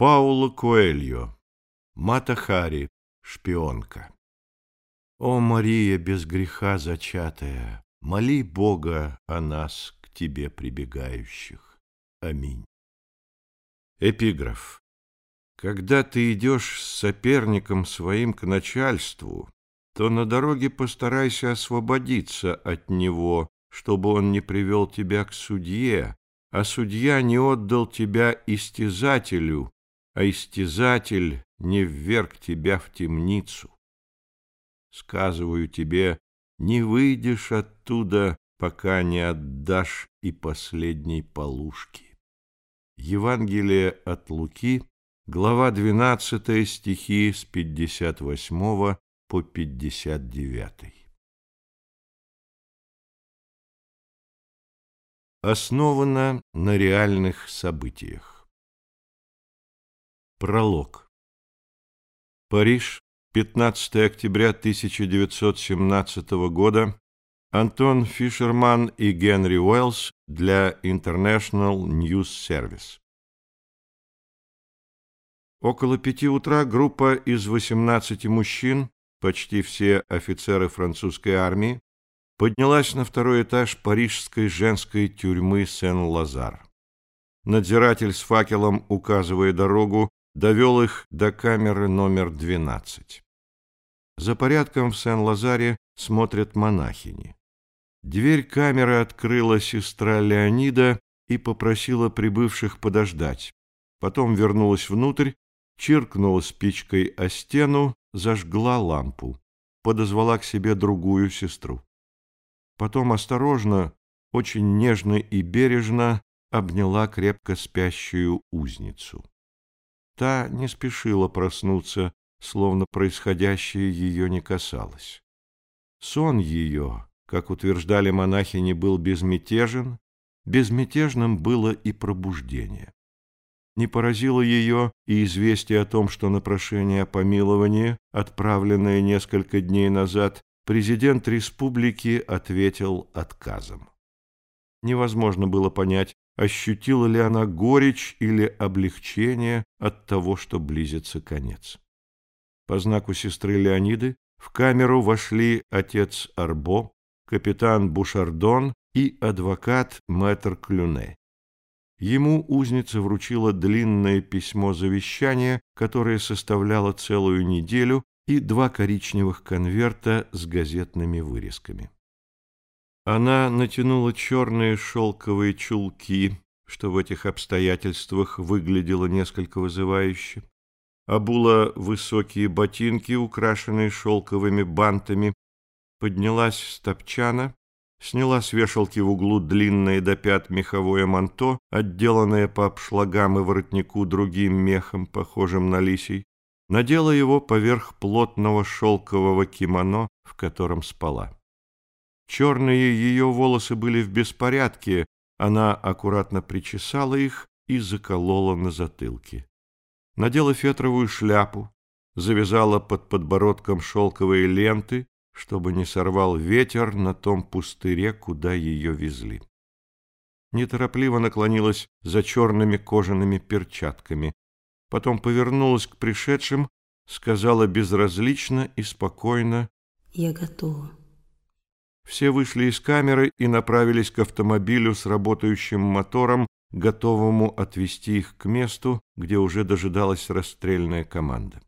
Пауло Коэльо. Мата Хари, шпионка. О, Мария, без греха зачатая, моли Бога о нас, к тебе прибегающих. Аминь. Эпиграф. Когда ты идешь с соперником своим к начальству, то на дороге постарайся освободиться от него, чтобы он не привел тебя к судье, а судья не отдал тебя истязателю, а истязатель не вверг тебя в темницу. Сказываю тебе, не выйдешь оттуда, пока не отдашь и последней полушки. Евангелие от Луки, глава 12, стихи с 58 по 59. Основано на реальных событиях. Пролог. Париж, 15 октября 1917 года. Антон Фишерман и Генри Уэллс для International News Service. Около пяти утра группа из 18 мужчин, почти все офицеры французской армии, поднялась на второй этаж парижской женской тюрьмы Сен-Лазар. Надзиратель с факелом, указывая дорогу, довел их до камеры номер 12. За порядком в Сен-Лазаре смотрят монахини. Дверь камеры открыла сестра Леонида и попросила прибывших подождать. Потом вернулась внутрь, чиркнула спичкой о стену, зажгла лампу, подозвала к себе другую сестру. Потом осторожно, очень нежно и бережно обняла крепко спящую узницу. Та не спешила проснуться, словно происходящее ее не касалось. Сон ее, как утверждали монахини, был безмятежен, безмятежным было и пробуждение. Не поразило ее и известие о том, что на прошение о помиловании, отправленное несколько дней назад, президент республики ответил отказом. Невозможно было понять, ощутила ли она горечь или облегчение от того, что близится конец. По знаку сестры Леониды в камеру вошли отец Арбо, капитан Бушардон и адвокат мэтр Клюне. Ему узница вручила длинное письмо завещания, которое составляло целую неделю и два коричневых конверта с газетными вырезками. Она натянула черные шелковые чулки, что в этих обстоятельствах выглядело несколько вызывающе, обула высокие ботинки, украшенные шелковыми бантами, поднялась с топчана, сняла с вешалки в углу длинное до пят меховое манто, отделанное по обшлагам и воротнику другим мехом, похожим на лисий, надела его поверх плотного шелкового кимоно, в котором спала. Черные ее волосы были в беспорядке, она аккуратно причесала их и заколола на затылке. Надела фетровую шляпу, завязала под подбородком шелковые ленты, чтобы не сорвал ветер на том пустыре, куда ее везли. Неторопливо наклонилась за черными кожаными перчатками, потом повернулась к пришедшим, сказала безразлично и спокойно «Я готова». Все вышли из камеры и направились к автомобилю с работающим мотором, готовому отвезти их к месту, где уже дожидалась расстрельная команда.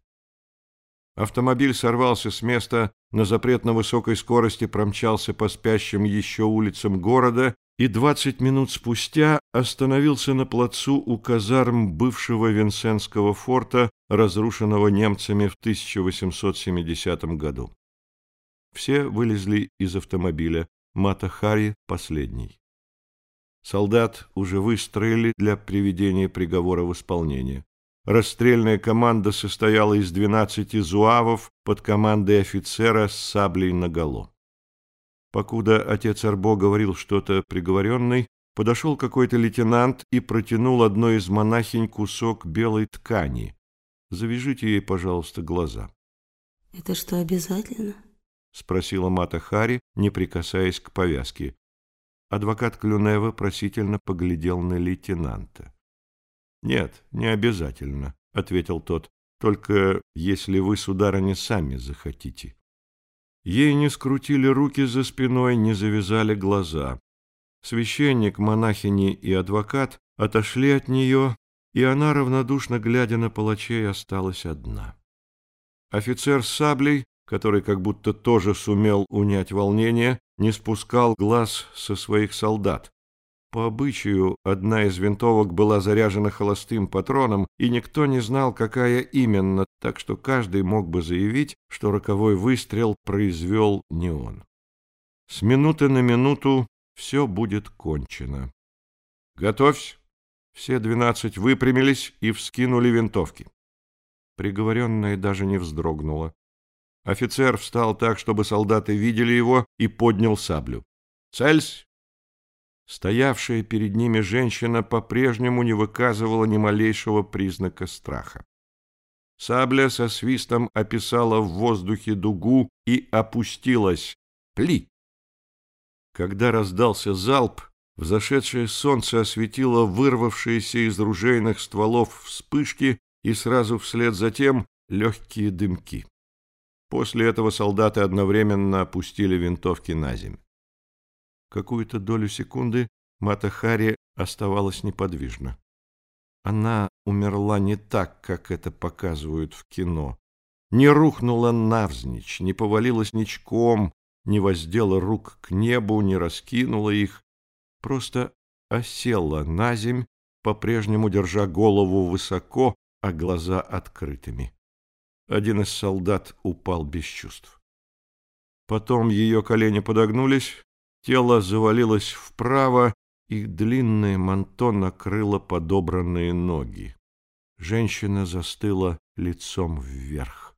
Автомобиль сорвался с места, на запретно высокой скорости промчался по спящим еще улицам города и двадцать минут спустя остановился на плацу у казарм бывшего Винсентского форта, разрушенного немцами в 1870 году. Все вылезли из автомобиля, Мата Хари последний. Солдат уже выстроили для приведения приговора в исполнение. Расстрельная команда состояла из 12 зуавов под командой офицера с саблей наголо. Покуда отец Арбо говорил что-то приговоренный, подошел какой-то лейтенант и протянул одной из монахинь кусок белой ткани. Завяжите ей, пожалуйста, глаза. — Это что, обязательно? — спросила Мата Хари, не прикасаясь к повязке. Адвокат Клюнева просительно поглядел на лейтенанта. — Нет, не обязательно, — ответил тот, — «только если вы, сударыня, сами захотите». Ей не скрутили руки за спиной, не завязали глаза. Священник, монахини и адвокат отошли от нее, и она, равнодушно глядя на палачей, осталась одна. Офицер с саблей, который как будто тоже сумел унять волнение, не спускал глаз со своих солдат. По обычаю, одна из винтовок была заряжена холостым патроном, и никто не знал, какая именно, так что каждый мог бы заявить, что роковой выстрел произвел не он. С минуты на минуту все будет кончено. «Готовься!» Все двенадцать выпрямились и вскинули винтовки. Приговоренная даже не вздрогнула. Офицер встал так, чтобы солдаты видели его, и поднял саблю. «Цельсь!» Стоявшая перед ними женщина по-прежнему не выказывала ни малейшего признака страха. Сабля со свистом описала в воздухе дугу и опустилась. Пли! Когда раздался залп, взошедшее солнце осветило вырвавшиеся из ружейных стволов вспышки и сразу вслед за тем легкие дымки. После этого солдаты одновременно опустили винтовки на землю. Какую-то долю секунды Мата Хари оставалась неподвижна. Она умерла не так, как это показывают в кино. Не рухнула навзничь, не повалилась ничком, не воздела рук к небу, не раскинула их, просто осела на земь, по-прежнему держа голову высоко, а глаза открытыми. Один из солдат упал без чувств. Потом ее колени подогнулись, тело завалилось вправо, и длинное манто накрыло подобранные ноги. Женщина застыла лицом вверх.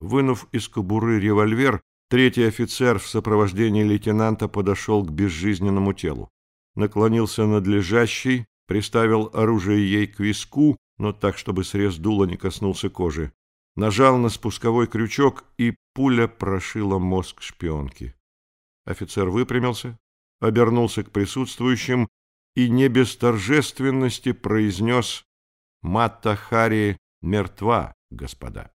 Вынув из кобуры револьвер, третий офицер в сопровождении лейтенанта подошел к безжизненному телу. Наклонился над лежащей, приставил оружие ей к виску, но так, чтобы срез дула не коснулся кожи. Нажал на спусковой крючок, и пуля прошила мозг шпионки. Офицер выпрямился, обернулся к присутствующим и не без торжественности произнес «Матта Хари мертва, господа».